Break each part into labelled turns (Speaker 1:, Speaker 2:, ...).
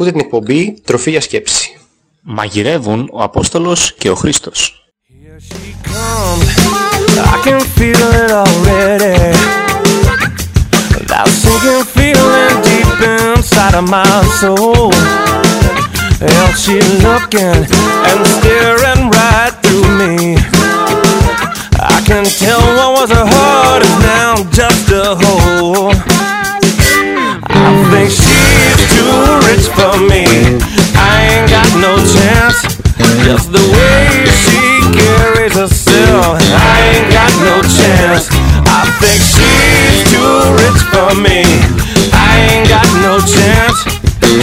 Speaker 1: Ούτε την εκπομπή Τροφή για Σκέψη.
Speaker 2: Μαγειρεύουν ο Απόστολος και ο Χρήστος.
Speaker 3: I can too rich for me. I ain't got no chance. Just the way she carries herself, I ain't got no chance. I think she's too rich for me. I ain't got no chance.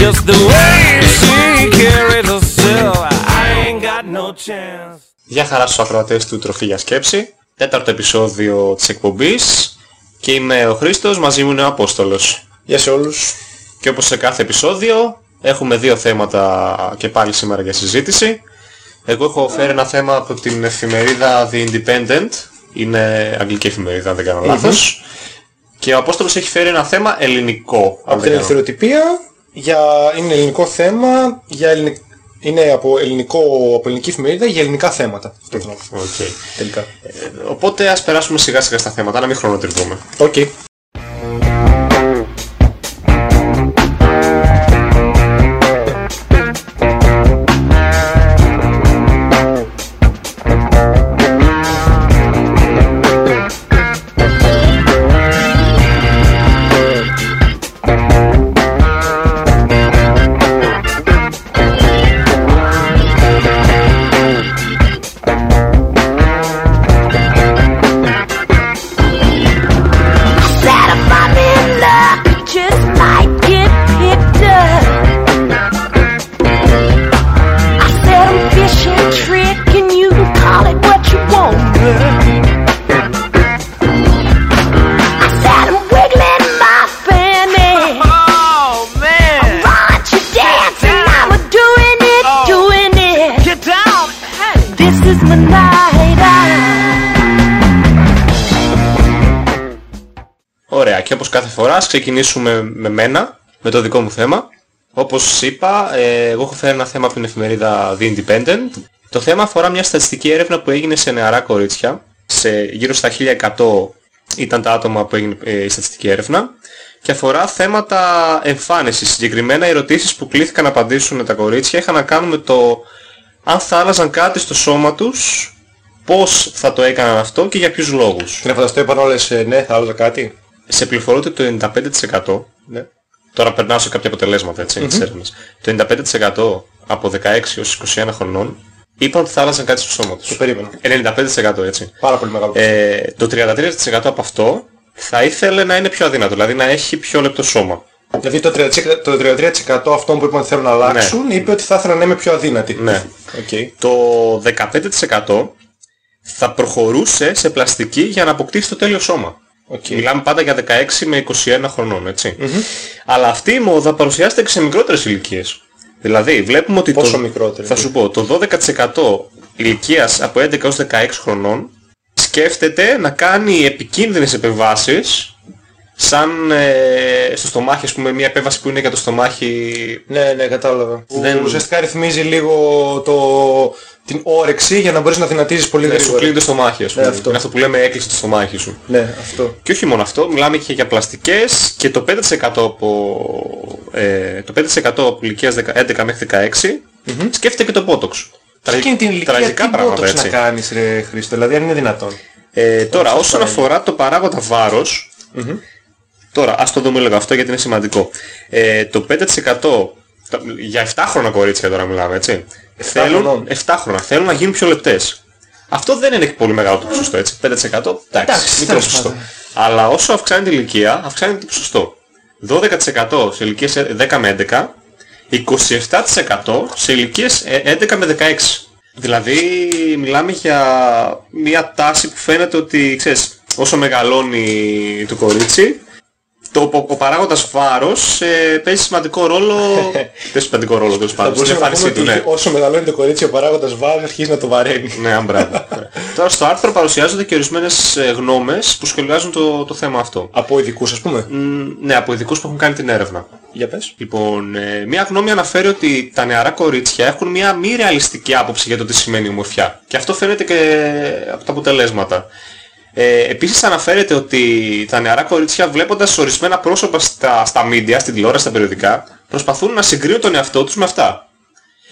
Speaker 3: Just the way she carries herself, I ain't got no chance.
Speaker 4: Γεια χαρά στους ακροατές του Τροφή για Σκέψη. Τέταρτο επεισόδιο της εκπομπής. Και είμαι ο Χρήστος, μαζί μου είναι ο Απόστολος.
Speaker 1: Γεια σε όλους.
Speaker 4: Και όπως σε κάθε επεισόδιο, έχουμε δύο θέματα και πάλι σήμερα για συζήτηση. Εγώ έχω φέρει ένα θέμα από την εφημερίδα The Independent. Είναι αγγλική εφημερίδα, αν δεν κάνω λάθος. Και ο Απόστολος έχει φέρει ένα θέμα ελληνικό. αν
Speaker 1: Από
Speaker 4: δεν
Speaker 1: την
Speaker 4: κάνω-
Speaker 1: ελευθεροτυπία για... είναι ελληνικό θέμα, για ελληνικ... είναι από, ελληνικό... από ελληνική εφημερίδα για ελληνικά θέματα. Αυτό θέλω να πω.
Speaker 4: Οκ.
Speaker 1: Τελικά.
Speaker 4: Οπότε ας περάσουμε σιγά σιγά στα θέματα, να μην χρονοτριβούμε.
Speaker 1: Οκ.
Speaker 4: Ας ξεκινήσουμε με μένα, με το δικό μου θέμα. Όπως είπα, ε, εγώ έχω φέρει ένα θέμα από την εφημερίδα The Independent. Το θέμα αφορά μια στατιστική έρευνα που έγινε σε νεαρά κορίτσια. Σε γύρω στα 1100 ήταν τα άτομα που έγινε ε, η στατιστική έρευνα. Και αφορά θέματα εμφάνισης. Συγκεκριμένα οι ερωτήσεις που κλήθηκαν να απαντήσουν τα κορίτσια είχαν να κάνουν με το αν θα άλλαζαν κάτι στο σώμα τους, πώς θα το έκαναν αυτό και για ποιους λόγους.
Speaker 1: Και να φανταστώ είπαν όλες ε, ναι, θα άλλαζα κάτι.
Speaker 4: Σε πληροφορούνται το 95%
Speaker 1: Ναι.
Speaker 4: τώρα περνάω σε κάποια αποτελέσματα έτσι, της έρευνας. Το 95% από 16 έως 21 χρονών είπαν ότι θα άλλαζαν κάτι στο σώμα τους.
Speaker 1: Το περίμενα.
Speaker 4: 95% έτσι.
Speaker 1: Πάρα πολύ μεγάλο.
Speaker 4: Ε, το 33% από αυτό θα ήθελε να είναι πιο αδύνατο, δηλαδή να έχει πιο λεπτό σώμα.
Speaker 1: Δηλαδή το 33%, το 33% αυτών που είπαν ότι θέλουν να αλλάξουν είπε ότι θα ήθελαν να είμαι πιο αδύνατη.
Speaker 4: Ναι.
Speaker 1: Οκ.
Speaker 4: Το 15% θα προχωρούσε σε πλαστική για να αποκτήσει το τέλειο σώμα.
Speaker 1: Οκ.
Speaker 4: Μιλάμε πάντα για 16 με 21 χρονών, έτσι. Αλλά αυτή η μόδα παρουσιάζεται και σε μικρότερες ηλικίες. Δηλαδή, βλέπουμε ότι
Speaker 1: Πόσο
Speaker 4: το,
Speaker 1: μικρότερη,
Speaker 4: θα
Speaker 1: δηλαδή;
Speaker 4: σου πω, το 12% ηλικίας από 11 έως 16 χρονών σκέφτεται να κάνει επικίνδυνες επεμβάσεις σαν ε, στο στομάχι, ας πούμε, μια επέμβαση που είναι για το στομάχι
Speaker 1: Ναι, ναι, κατάλαβα. Που
Speaker 4: Δεν-
Speaker 1: ουσιαστικά ρυθμίζει λίγο το... την όρεξη για να μπορείς να δυνατίζεις πολύ
Speaker 4: να σου
Speaker 1: γρήγορα.
Speaker 4: κλείνει το στομάχι, ας πούμε.
Speaker 1: Ναι, αυτό.
Speaker 4: Είναι αυτό που λέμε έκλεισε το στομάχι σου.
Speaker 1: Ναι, αυτό.
Speaker 4: Και όχι μόνο αυτό, μιλάμε και για πλαστικές και το 5% από, ε, το 5% από ηλικίας 11 μέχρι 16 σκέφτεται και το Botox.
Speaker 1: Και εκείνη την ηλικία
Speaker 4: τραγικά
Speaker 1: τι
Speaker 4: πράγματα,
Speaker 1: Botox να
Speaker 4: έτσι.
Speaker 1: κάνεις ρε Χρήστο, δηλαδή αν είναι δυνατόν.
Speaker 4: Ε, τώρα,
Speaker 1: Όπως
Speaker 4: όσον
Speaker 1: παρέμει.
Speaker 4: αφορά το παράγοντα βάρος, τώρα ας το δούμε λίγο αυτό γιατί είναι σημαντικό. Ε, το 5% τα- για 7 χρόνια κορίτσια τώρα μιλάμε, έτσι. Θέλουν,
Speaker 1: χρονών.
Speaker 4: 7 χρόνια, θέλουν να γίνουν πιο λεπτές. Αυτό δεν είναι και πολύ μεγάλο το ποσοστό, έτσι. 5% εντάξει,
Speaker 1: Εντάξει,
Speaker 4: μικρό
Speaker 1: τέλος
Speaker 4: ποσοστό.
Speaker 1: πάντων.
Speaker 4: Αλλά όσο αυξάνεται η ηλικία, αυξάνεται το ποσοστό. 12% σε ηλικίες 10 με 11, 27% σε ηλικίες ε, 11 με 16. Δηλαδή μιλάμε για μια τάση που φαίνεται ότι, ξέρεις, όσο μεγαλώνει το κορίτσι, το, ο, ο παράγοντας βάρος ε, παίζει σημαντικό ρόλο, δεν σημαντικό ρόλο τέλος
Speaker 1: Θα
Speaker 4: πάντων, στην
Speaker 1: μπορούσαμε να πούμε
Speaker 4: εμφάνισή του,
Speaker 1: ότι
Speaker 4: ναι.
Speaker 1: όσο μεγαλώνει το κορίτσι ο παράγοντας βάρος αρχίζει να το βαραίνει.
Speaker 4: Ναι, αν μπράβο. Τώρα στο άρθρο παρουσιάζονται και ορισμένες ε, γνώμες που σχολιάζουν το, το θέμα αυτό.
Speaker 1: Από ειδικούς ας πούμε;
Speaker 4: Μ, Ναι, από ειδικούς που έχουν κάνει την έρευνα.
Speaker 1: Για πες.
Speaker 4: Λοιπόν, ε, μία γνώμη αναφέρει ότι τα νεαρά κορίτσια έχουν μία μη ρεαλιστική άποψη για το τι σημαίνει ομορφιά. Και αυτό φαίνεται και από τα αποτελέσματα. Ε, επίσης αναφέρεται ότι τα νεαρά κορίτσια βλέποντας ορισμένα πρόσωπα στα, στα media, στην τηλεόραση, στα περιοδικά, προσπαθούν να συγκρίνουν τον εαυτό τους με αυτά.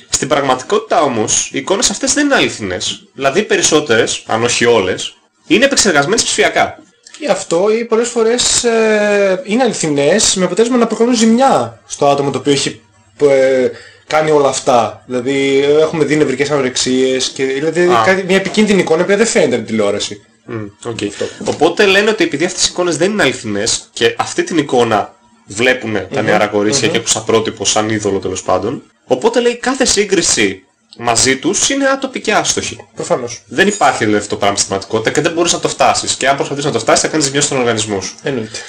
Speaker 4: Στην πραγματικότητα όμως, οι εικόνες αυτές δεν είναι αληθινές. Δηλαδή οι περισσότερες, αν όχι όλες, είναι επεξεργασμένες ψηφιακά.
Speaker 1: Ή αυτό ή πολλές φορές ε, είναι αληθινές με αποτέλεσμα να προκαλούν ζημιά στο άτομο το οποίο έχει ε, κάνει όλα αυτά. Δηλαδή έχουμε δει νευρικές ανορεξίες και δηλαδή
Speaker 4: Α.
Speaker 1: κάτι, μια επικίνδυνη εικόνα που δεν φαίνεται από τηλεόραση.
Speaker 4: Μμ, οκ. Οπότε λένε ότι επειδή αυτές οι εικόνες δεν είναι αληθινές και αυτή την εικόνα βλέπουν τα νεαρά κορίτσια και έχουν σαν πρότυπο, σαν είδωλο τέλος πάντων, οπότε λέει κάθε σύγκριση μαζί τους είναι άτοπη και άστοχη.
Speaker 1: Προφανώς.
Speaker 4: Δεν υπάρχει δηλαδή αυτό το πράγμα στην πραγματικότητα και δεν μπορείς να το φτάσεις. Και αν προσπαθείς να το φτάσεις θα κάνεις ζημιά στον οργανισμό σου.
Speaker 1: Εννοείται.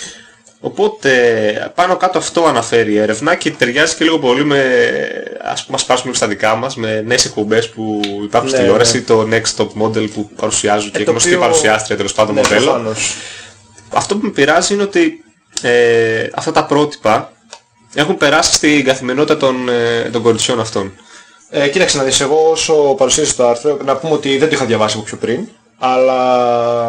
Speaker 4: Οπότε πάνω κάτω αυτό αναφέρει η έρευνα και ταιριάζει και λίγο πολύ με, ας πούμε, ας πάρουμε στα δικά μας, με νέες εκπομπές που υπάρχουν στη
Speaker 1: Ναι,
Speaker 4: τηλεόραση,
Speaker 1: ναι.
Speaker 4: το Next Top Model που παρουσιάζουν και
Speaker 1: το
Speaker 4: γνωστή
Speaker 1: οποίο-
Speaker 4: παρουσιάστρια τέλος πάντων
Speaker 1: Ναι,
Speaker 4: μοντέλο.
Speaker 1: προφανώς.
Speaker 4: Αυτό που με πειράζει είναι ότι ε, αυτά τα πρότυπα έχουν περάσει στην καθημερινότητα των, ε, των κοριτσιών αυτών.
Speaker 1: Ε, κοίταξε να δεις, εγώ όσο παρουσίασα το άρθρο, να πούμε ότι δεν το είχα διαβάσει από πιο πριν, αλλά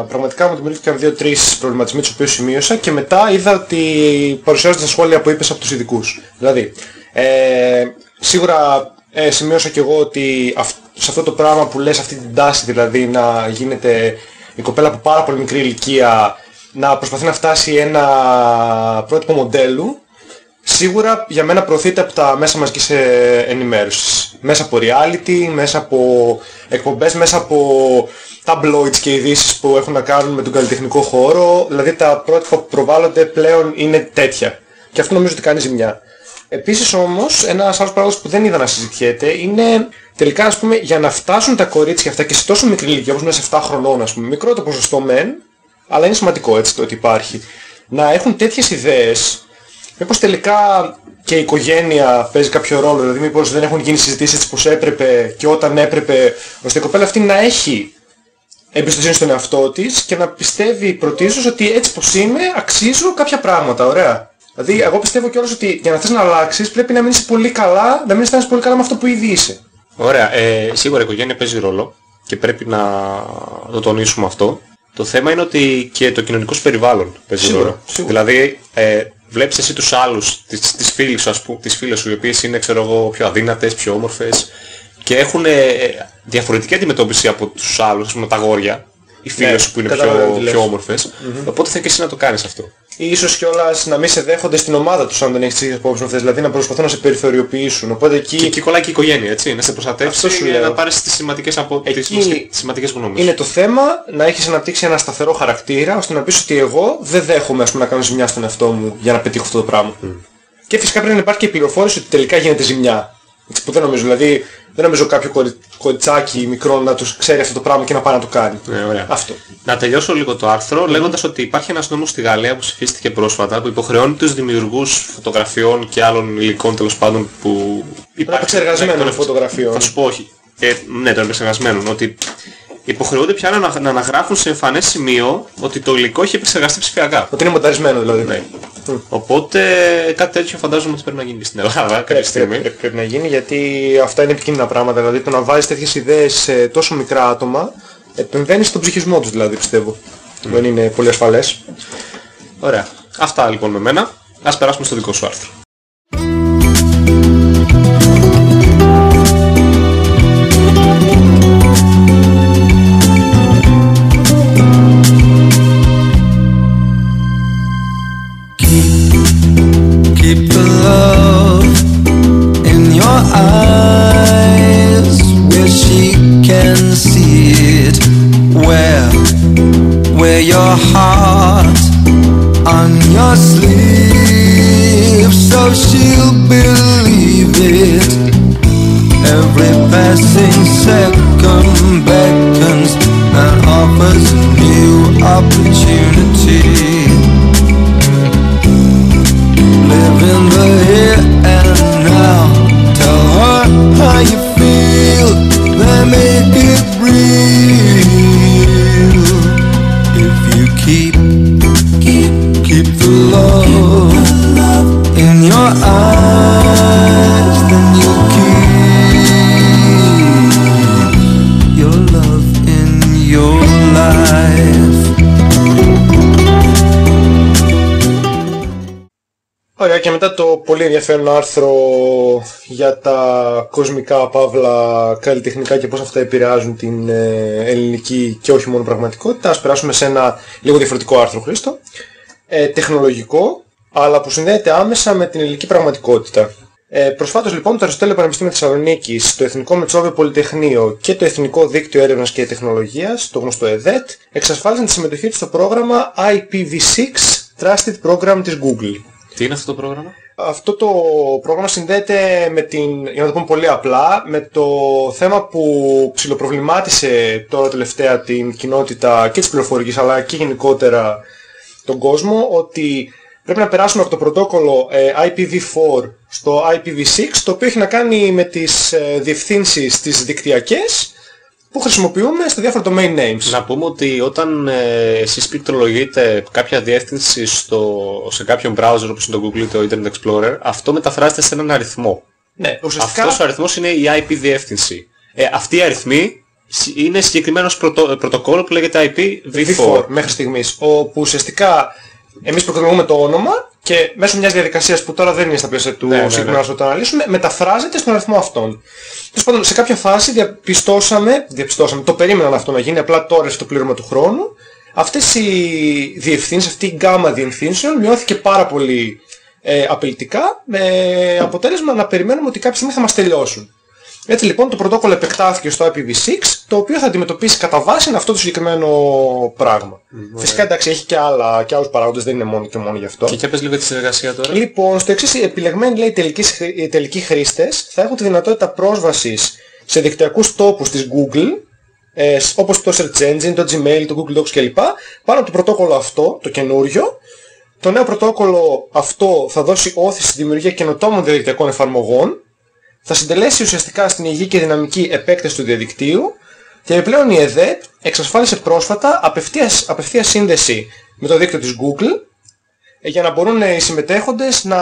Speaker 1: πραγματικά μου δημιουργήθηκαν δύο-τρεις προβληματισμοί τους οποίους σημείωσα και μετά είδα ότι παρουσιάζονται τα σχόλια που είπες από τους ειδικούς. Δηλαδή, ε, σίγουρα ε, σημείωσα και εγώ ότι αυ- σε αυτό το πράγμα που λες αυτή την τάση δηλαδή να γίνεται η κοπέλα από πάρα πολύ μικρή ηλικία να προσπαθεί να φτάσει ένα πρότυπο μοντέλου Σίγουρα για μένα προωθείται από τα μέσα μαζικής ε, ενημέρωσης. Μέσα από reality, μέσα από εκπομπές, μέσα από tabloids και ειδήσεις που έχουν να κάνουν με τον καλλιτεχνικό χώρο. Δηλαδή τα πρότυπα που προβάλλονται πλέον είναι τέτοια. Και αυτό νομίζω ότι κάνει ζημιά. Επίσης όμως, ένας άλλος παράγοντας που δεν είδα να συζητιέται είναι τελικά ας πούμε για να φτάσουν τα κορίτσια αυτά και σε τόσο μικρή ηλικία όπως είναι σε 7 χρονών ας πούμε, μικρό το ποσοστό μεν, αλλά είναι σημαντικό έτσι το ότι υπάρχει, να έχουν τέτοιες ιδέες Μήπως τελικά και η οικογένεια παίζει κάποιο ρόλο, δηλαδή μήπως δεν έχουν γίνει συζητήσεις έτσι πως έπρεπε και όταν έπρεπε, ώστε η κοπέλα αυτή να έχει εμπιστοσύνη στον εαυτό της και να πιστεύει πρωτίστως ότι έτσι πως είμαι αξίζω κάποια πράγματα, ωραία. Δηλαδή εγώ πιστεύω κιόλας ότι για να θες να αλλάξεις πρέπει να μείνεις πολύ καλά, να μην αισθάνεσαι πολύ καλά με αυτό που ήδη είσαι.
Speaker 4: Ωραία, ε, σίγουρα η οικογένεια παίζει ρόλο και πρέπει να το τονίσουμε αυτό. Το θέμα είναι ότι και το κοινωνικό σου περιβάλλον παίζει
Speaker 1: Σίγουρα,
Speaker 4: ρόλο.
Speaker 1: σίγουρα.
Speaker 4: Δηλαδή, ε, βλέπεις εσύ τους άλλους, τις, τις φίλες σου, ας πούμε, τις φίλες σου, οι οποίες είναι, ξέρω εγώ, πιο αδύνατες, πιο όμορφες και έχουν ε, διαφορετική αντιμετώπιση από τους άλλους, ας πούμε, τα αγόρια, οι φίλες
Speaker 1: Ναι,
Speaker 4: σου που είναι
Speaker 1: καταλαβαίνω τι
Speaker 4: πιο,
Speaker 1: λες.
Speaker 4: πιο όμορφες. Οπότε θα και εσύ να το κάνεις αυτό.
Speaker 1: Ή ίσως κιόλας να μην σε δέχονται στην ομάδα τους αν δεν έχεις τις ίδιες απόψεις με αυτές, δηλαδή να προσπαθούν να σε περιθωριοποιήσουν. Οπότε εκεί
Speaker 4: Και εκεί κολλάει και η οικογένεια, έτσι, να σε προστατεύσει
Speaker 1: Αυτό σου
Speaker 4: και
Speaker 1: λέω.
Speaker 4: να πάρεις τις σημαντικές, από... τις,
Speaker 1: Εκεί
Speaker 4: τις σημαντικές γνώμες.
Speaker 1: Είναι το θέμα να έχεις αναπτύξει ένα σταθερό χαρακτήρα ώστε να πεις ότι εγώ δεν δέχομαι ας πούμε, να κάνω ζημιά στον εαυτό μου για να πετύχω αυτό το πράγμα. Και φυσικά πρέπει να υπάρχει και η πληροφόρηση ότι τελικά γίνεται ζημιά. Έτσι που δεν νομίζω, δηλαδή δεν νομίζω κάποιο κορι... κοριτσάκι μικρό να τους ξέρει αυτό το πράγμα και να πάει να το κάνει.
Speaker 4: Ναι, ωραία.
Speaker 1: Αυτό.
Speaker 4: Να τελειώσω λίγο το άρθρο λέγοντας ότι υπάρχει ένας νόμος στη Γαλλία που ψηφίστηκε πρόσφατα που υποχρεώνει τους δημιουργούς φωτογραφιών και άλλων υλικών τέλος πάντων που υπάρχει
Speaker 1: επεξεργασμένων
Speaker 4: των-
Speaker 1: φωτογραφιών.
Speaker 4: Θα σου πω όχι. Ε, ναι, των επεξεργασμένων. Ότι υποχρεούνται πια να, να αναγράφουν σε εμφανές σημείο ότι το υλικό έχει επεξεργαστεί ψηφιακά.
Speaker 1: Ότι είναι μονταρισμένο δηλαδή.
Speaker 4: Ναι. Οπότε κάτι τέτοιο φαντάζομαι ότι πρέπει να γίνει και στην Ελλάδα κάποια
Speaker 1: Πρέπει,
Speaker 4: στιγμή.
Speaker 1: πρέπει, πρέπει να γίνει γιατί αυτά είναι επικίνδυνα πράγματα. Δηλαδή το να βάζεις τέτοιες ιδέες σε τόσο μικρά άτομα επεμβαίνεις στον ψυχισμό τους δηλαδή πιστεύω. Δεν είναι πολύ ασφαλές.
Speaker 4: Ωραία. Αυτά λοιπόν με μένα. Ας περάσουμε στο δικό σου άρθρο.
Speaker 5: On your sleeve, so she'll believe it. Every passing second beckons and offers new opportunity. Live in the
Speaker 1: Ωραία και μετά το πολύ ενδιαφέρον άρθρο για τα κοσμικά παύλα καλλιτεχνικά και πώς αυτά επηρεάζουν την ε, ελληνική και όχι μόνο πραγματικότητα, ας περάσουμε σε ένα λίγο διαφορετικό άρθρο Χρήστο, ε, τεχνολογικό, αλλά που συνδέεται άμεσα με την ελληνική πραγματικότητα. Ε, προσφάτως λοιπόν το Αριστοτέλειο Πανεπιστήμιο Θεσσαλονίκης, το Εθνικό Μετσόβιο Πολυτεχνείο και το Εθνικό Δίκτυο Έρευνας και Τεχνολογίας, το γνωστό ΕΔΕΤ, εξασφάλισαν τη συμμετοχή τους στο πρόγραμμα IPv6 Trusted Program της Google.
Speaker 4: Τι είναι αυτό το πρόγραμμα;
Speaker 1: Αυτό το πρόγραμμα συνδέεται με την, για να το πούμε πολύ απλά, με το θέμα που ψηλοπροβλημάτισε τώρα τελευταία την κοινότητα και της πληροφορικής αλλά και γενικότερα τον κόσμο ότι πρέπει να περάσουμε από το πρωτόκολλο ε, IPv4 στο IPv6 το οποίο έχει να κάνει με τις ε, διευθύνσεις τις δικτυακές που χρησιμοποιούμε στα διάφορα domain names.
Speaker 4: Να πούμε ότι όταν ε, εσείς πληκτρολογείτε κάποια διεύθυνση στο, σε κάποιον browser όπως είναι το Google ή το Internet Explorer, αυτό μεταφράζεται σε έναν αριθμό.
Speaker 1: Ναι, ουσιαστικά
Speaker 4: Αυτός ο αριθμός είναι η IP διεύθυνση. Ε, αυτή η αριθμή σ- είναι συγκεκριμένος πρωτο, ε, πρωτοκόλλο που λέγεται IPv4.
Speaker 1: V4 μέχρι στιγμής, όπου ουσιαστικά εμείς προκαλούμε το όνομα και μέσω μιας διαδικασίας που τώρα δεν είναι στα πλαίσια του
Speaker 4: Ναι, ναι, ναι.
Speaker 1: συγκεκριμένου άρθρου να το αναλύσουμε, μεταφράζεται στον αριθμό αυτόν. Τέλος πάντων, σε κάποια φάση διαπιστώσαμε, διαπιστώσαμε, το περίμεναν αυτό να γίνει, απλά τώρα στο πλήρωμα του χρόνου, αυτές οι διευθύνσεις, αυτή η γκάμα διευθύνσεων μειώθηκε πάρα πολύ ε, απειλητικά, με αποτέλεσμα να περιμένουμε ότι κάποια στιγμή θα μας τελειώσουν. Έτσι λοιπόν το πρωτόκολλο επεκτάθηκε στο IPv6, το οποίο θα αντιμετωπίσει κατά βάση αυτό το συγκεκριμένο πράγμα. Φυσικά εντάξει έχει και, άλλα, και άλλους παράγοντες, δεν είναι μόνο και μόνο γι' αυτό.
Speaker 4: Και για πες λίγο τη συνεργασία τώρα.
Speaker 1: Λοιπόν, στο εξής, οι επιλεγμένοι λέει, τελικοί, χρη- οι τελικοί χρήστες θα έχουν τη δυνατότητα πρόσβασης σε δικτυακούς τόπους της Google, ε, σ- όπως το Search Engine, το Gmail, το Google Docs κλπ. Πάνω από το πρωτόκολλο αυτό, το καινούριο, το νέο πρωτόκολλο αυτό θα δώσει όθηση στη δημιουργία καινοτόμων διαδικτυακών εφαρμογών, θα συντελέσει ουσιαστικά στην υγιή και δυναμική επέκταση του διαδικτύου και επιπλέον η ΕΔΕΤ εξασφάλισε πρόσφατα απευθείας, απευθείας σύνδεση με το δίκτυο της Google ε, για να μπορούν ε, οι συμμετέχοντες να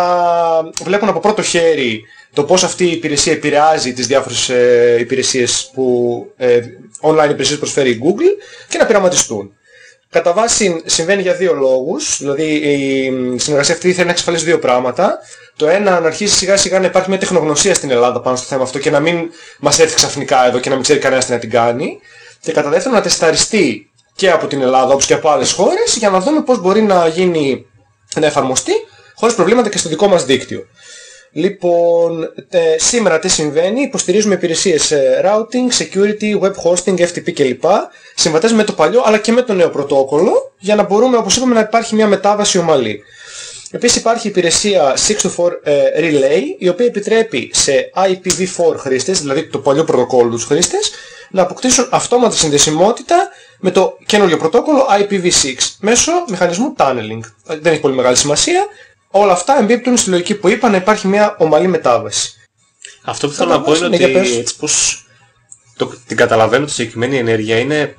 Speaker 1: βλέπουν από πρώτο χέρι το πώς αυτή η υπηρεσία επηρεάζει τις διάφορες ε, υπηρεσίες που, ε, online υπηρεσίες προσφέρει η Google και να πειραματιστούν. Κατά βάση συμβαίνει για δύο λόγους, δηλαδή η συνεργασία αυτή θέλει να εξασφαλίσει δύο πράγματα. Το ένα να αρχίσει σιγά σιγά να υπάρχει μια τεχνογνωσία στην Ελλάδα πάνω στο θέμα αυτό και να μην μας έρθει ξαφνικά εδώ και να μην ξέρει κανένας τι να την κάνει. Και κατά δεύτερον να τεσταριστεί και από την Ελλάδα όπως και από άλλες χώρες για να δούμε πώς μπορεί να γίνει να εφαρμοστεί χωρίς προβλήματα και στο δικό μας δίκτυο. Λοιπόν, ε, σήμερα τι συμβαίνει, υποστηρίζουμε υπηρεσίες ε, routing, security, web hosting, FTP κλπ. Συμβατές με το παλιό αλλά και με το νέο πρωτόκολλο για να μπορούμε, όπως είπαμε, να υπάρχει μια μετάβαση ομαλή. Επίσης υπάρχει η υπηρεσία 624 ε, Relay, η οποία επιτρέπει σε IPv4 χρήστες, δηλαδή το παλιό πρωτοκόλλο τους χρήστες, να αποκτήσουν αυτόματα συνδεσιμότητα με το καινούριο πρωτόκολλο IPv6 μέσω μηχανισμού tunneling. Ε, Δεν έχει πολύ μεγάλη σημασία. Όλα αυτά εμπίπτουν στη λογική που είπα να υπάρχει μια ομαλή μετάβαση.
Speaker 4: Αυτό που θέλω να πω είναι
Speaker 1: Ναι, για
Speaker 4: ότι
Speaker 1: πες.
Speaker 4: έτσι πως το, την καταλαβαίνω τη συγκεκριμένη ενέργεια είναι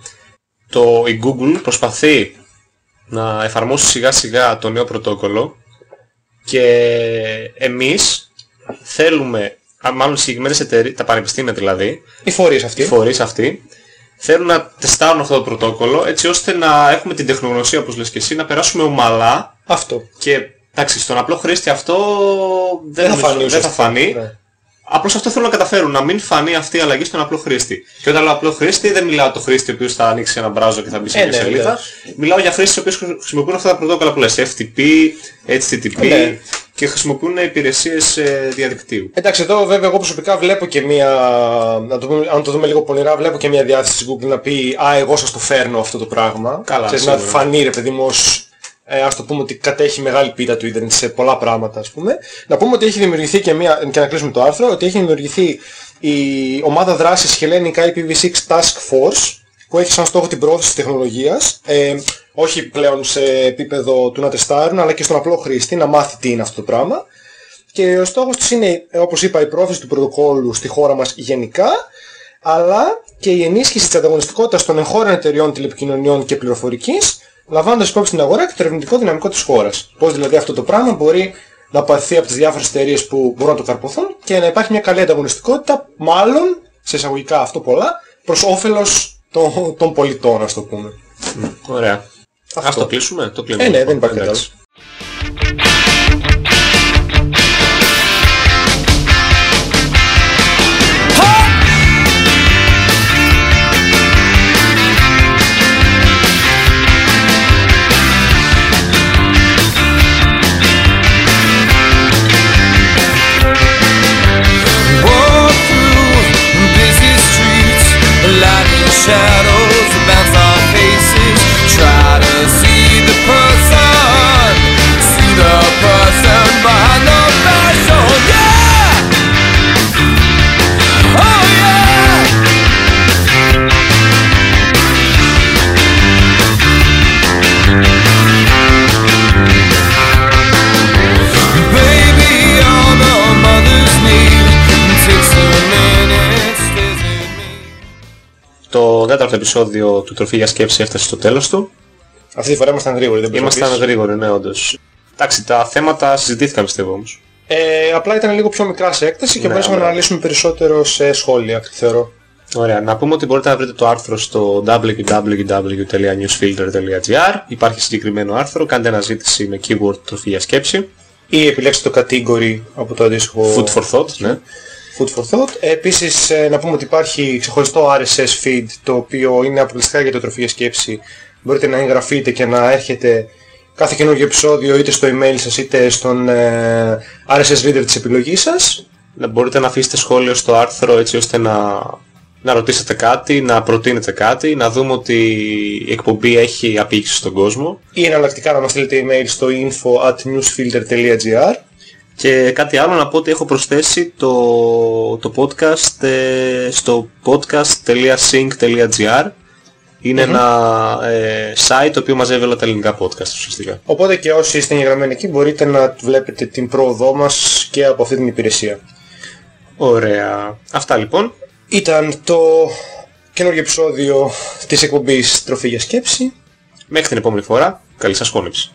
Speaker 4: το η Google προσπαθεί να εφαρμόσει σιγά σιγά το νέο πρωτόκολλο και εμείς θέλουμε, α, μάλλον οι συγκεκριμένες εταιρείες, τα πανεπιστήμια δηλαδή,
Speaker 1: Οι φορείς αυτοί.
Speaker 4: οι φορείς αυτοί, θέλουν να τεστάρουν αυτό το πρωτόκολλο έτσι ώστε να έχουμε την τεχνογνωσία όπως λες και εσύ, να περάσουμε ομαλά
Speaker 1: Αυτό.
Speaker 4: και εντάξει, στον απλό χρήστη αυτό δεν,
Speaker 1: Δεν θα
Speaker 4: νομίζω-
Speaker 1: φανεί
Speaker 4: δεν θα
Speaker 1: ουσιαστικά.
Speaker 4: φανεί.
Speaker 1: Ναι.
Speaker 4: Απλώς αυτό θέλω να καταφέρουν, να μην φανεί αυτή η αλλαγή στον απλό χρήστη. Και όταν λέω απλό χρήστη δεν μιλάω το χρήστη ο οποίος θα ανοίξει ένα browser και θα μπει σε
Speaker 1: Ε,
Speaker 4: μια
Speaker 1: ναι,
Speaker 4: σελίδα.
Speaker 1: βεβαίως.
Speaker 4: Μιλάω για χρήστες οι οποίοι χρησιμοποιούν αυτά τα πρωτόκολλα που λες, FTP, HTTP
Speaker 1: Ναι.
Speaker 4: και χρησιμοποιούν υπηρεσίες ε, διαδικτύου.
Speaker 1: Εντάξει, εδώ βέβαια εγώ προσωπικά βλέπω και μια, να το πούμε, αν το δούμε λίγο πονηρά, βλέπω και μια διάθεση της Google να πει «Α, εγώ σας το φέρνω αυτό το πράγμα».
Speaker 4: Καλά,
Speaker 1: Ξέρεις, να
Speaker 4: σίγουρα.
Speaker 1: φανεί ρε παιδί μου ως, ε, ας το πούμε ότι κατέχει μεγάλη πίτα του ίντερνετ σε πολλά πράγματα ας πούμε. Να πούμε ότι έχει δημιουργηθεί και μια, και να κλείσουμε το άρθρο, ότι έχει δημιουργηθεί η ομάδα δράσης Hellenic IPv6 Task Force που έχει σαν στόχο την πρόθεση της τεχνολογίας, ε, όχι πλέον σε επίπεδο του να τεστάρουν, αλλά και στον απλό χρήστη να μάθει τι είναι αυτό το πράγμα. Και ο στόχος της είναι, ε, όπως είπα, η πρόθεση του πρωτοκόλλου στη χώρα μας γενικά, αλλά και η ενίσχυση της ανταγωνιστικότητας των εγχώριων εταιριών τηλεπικοινωνιών και πληροφορικής, λαμβάνοντας υπόψη την αγορά και το ερευνητικό δυναμικό της χώρας. Πώς δηλαδή αυτό το πράγμα μπορεί να πάρθει από τις διάφορες εταιρείες που μπορούν να το καρποθούν και να υπάρχει μια καλή ανταγωνιστικότητα, μάλλον, σε εισαγωγικά αυτό πολλά, προς όφελος των, των πολιτών, ας το πούμε.
Speaker 4: Ωραία.
Speaker 1: Αυτό.
Speaker 4: Ας το κλείσουμε. Το κλείνουμε.
Speaker 1: Ε, ναι,
Speaker 4: λοιπόν.
Speaker 1: δεν υπάρχει
Speaker 5: Yeah.
Speaker 4: Το τέταρτο επεισόδιο του Τροφή για Σκέψη έφτασε στο τέλος του.
Speaker 1: Αυτή τη φορά ήμασταν γρήγοροι, δεν
Speaker 4: Ήμασταν
Speaker 1: προσπαθείς.
Speaker 4: γρήγοροι, ναι, όντως. Εντάξει, τα θέματα συζητήθηκαν πιστεύω όμως.
Speaker 1: Ε, απλά ήταν λίγο πιο μικρά σε έκταση και
Speaker 4: Ναι,
Speaker 1: μπορέσαμε να
Speaker 4: ωραία.
Speaker 1: αναλύσουμε περισσότερο σε σχόλια, θεωρώ.
Speaker 4: Ωραία, να πούμε ότι μπορείτε να βρείτε το άρθρο στο www.newsfilter.gr Υπάρχει συγκεκριμένο άρθρο, κάντε αναζήτηση με keyword τροφή για σκέψη.
Speaker 1: Ή επιλέξτε το category από το αντίστοιχο
Speaker 4: Food for thought, ναι.
Speaker 1: Food for Thought. Ε, Επίσης ε, να πούμε ότι υπάρχει ξεχωριστό RSS feed το οποίο είναι αποκλειστικά για το τροφή για σκέψη. Μπορείτε να εγγραφείτε και να έρχεται κάθε καινούργιο επεισόδιο είτε στο email σας είτε στον ε, RSS reader της επιλογής σας.
Speaker 4: Να μπορείτε να αφήσετε σχόλιο στο άρθρο έτσι ώστε να, να ρωτήσετε κάτι, να προτείνετε κάτι, να δούμε ότι η εκπομπή έχει απήχηση στον κόσμο.
Speaker 1: Ή εναλλακτικά να μας στείλετε email στο info at newsfilter.gr
Speaker 4: Και κάτι άλλο να πω ότι έχω προσθέσει το, το podcast ε, στο podcast.sync.gr Είναι ένα ε, site το οποίο μαζεύει όλα τα ελληνικά podcast ουσιαστικά.
Speaker 1: Οπότε και όσοι είστε εγγραμμένοι εκεί μπορείτε να βλέπετε την πρόοδό μας και από αυτή την υπηρεσία.
Speaker 4: Ωραία. Αυτά λοιπόν.
Speaker 1: Ήταν το καινούργιο επεισόδιο της εκπομπής Τροφή για Σκέψη.
Speaker 4: Μέχρι την επόμενη φορά. Καλή σας χώνεψη.